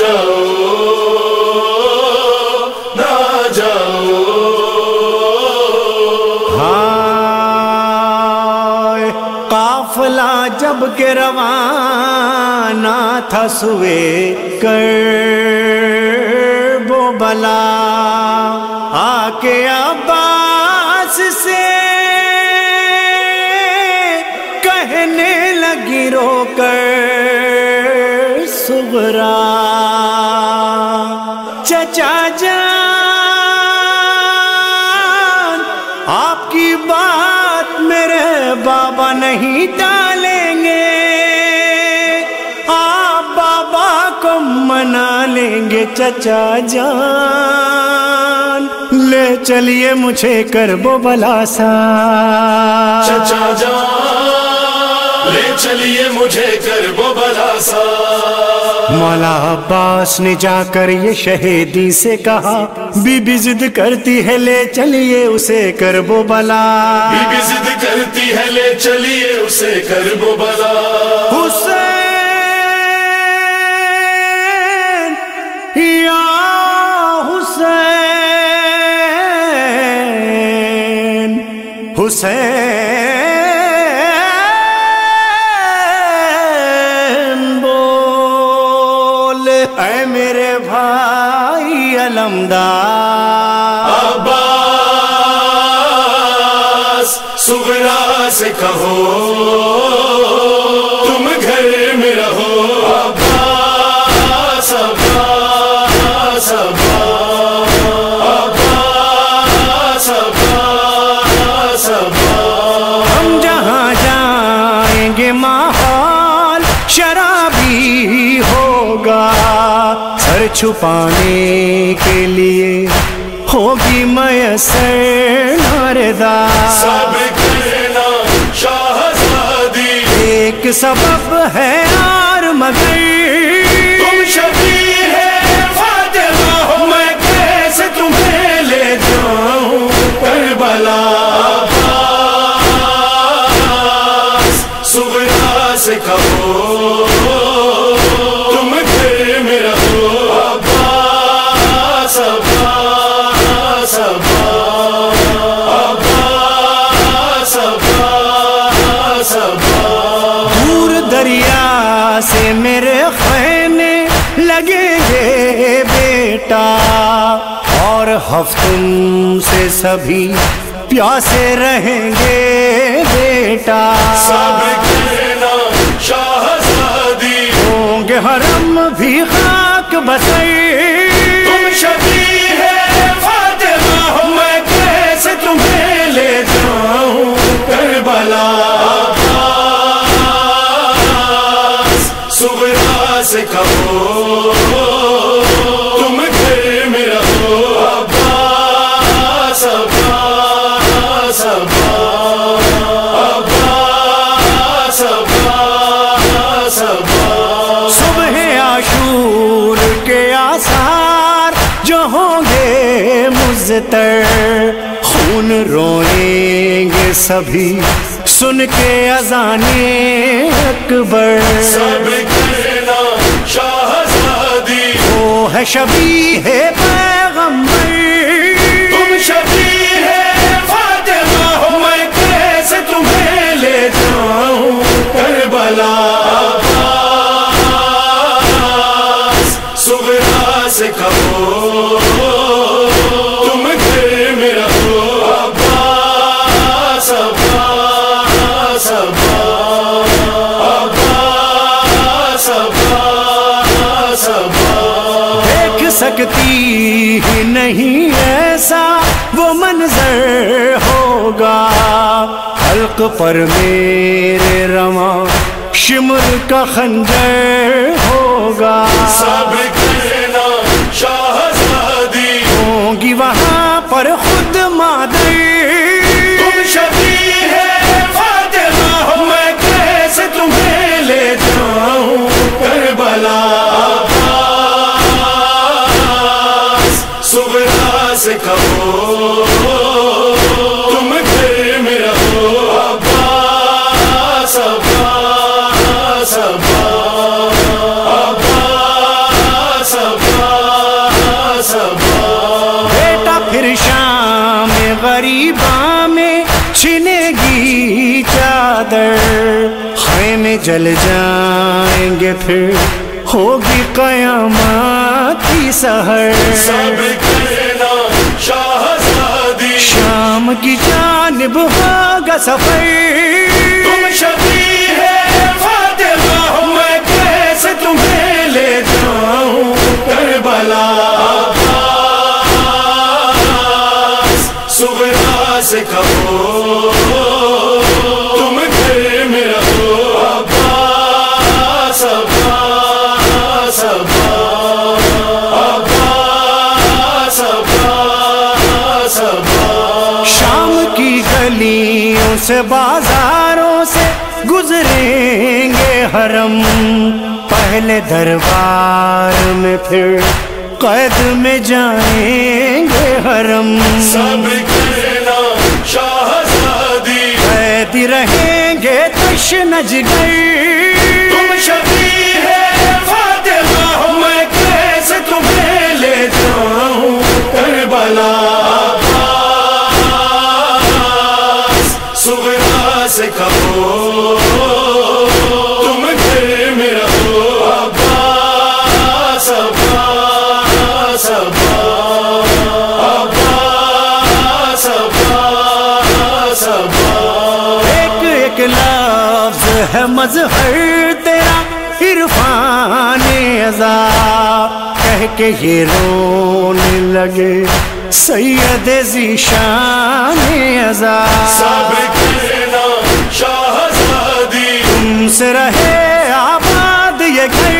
جاؤ، نہ جاؤ۔ ہائے، قافلہ جب کے روانہ تھا سوے کر وہ بلا۔ آ کے عباس سے کہنے لگی رو کر سغرا۔ بات میرے بابا نہیں ڈالیں گے۔ آپ بابا کو منا لیں گے چچا جان۔ لے چلیے مجھے کر بو بلا سا چچا جان، لے چلیے مجھے کر وہ بلا سا مولا عباس نے جا کر یہ شہیدی سے کہا بی بی ضد کرتی ہے لے چلیے اسے کر بو بلا۔ بی بی ضد کرتی ہے لے چلیے اسے کر وہ بلا۔ حسین یا حسین حسین۔ علمدار عباس سغرا سے کہو۔ چھپانے کے لیے ہوگی میسر ناردا سب کرنا شاہزادی ایک سبب ہے اور مگر۔ لگے گے بیٹا اور ہفتوں سے سبھی پیاسے رہیں گے بیٹا ہوں گے حرم بھی خاک بسئی سے کہو تم گھر میں رہو عباس عباس عباس عباس عباس عباس صبح عاشور کے آثار جو ہوں گے مزتر خون روئیں گے سبھی سن کے اذان اکبر۔ ہے شبی ہے سکتی ہی نہیں ایسا، وہ منظر ہوگا۔ حلق پر میرے رواں شمر کا خنجر ہوگا۔ بیٹا پھر شام غریباں میں گی چادر۔ میں جل جائیں گے پھر، ہوگی قیامت کی سحر۔ سب شاہزادی شام کی جانب ہوگا سفر۔ گلیوں سے بازاروں سے گزریں گے حرم۔ پہلے دربار میں پھر قید میں جائیں گے حرم۔ سب کرنا شاہزادی قید رہیں گے تش نج گئی تم شبی ہے فاطمہ میں کیسے تمہیں لے جاؤں؟ کربلا۔ سے کہو تم گھر میں رہو عباس عباس عباس عباس عباس ایک ایک لفظ ہے مظہر تیرا عرفان کہہ کے یہ رونے لگے سید ذیشان ازا سب کرنا شاہزادی تم سے رہے آباد یہ گھر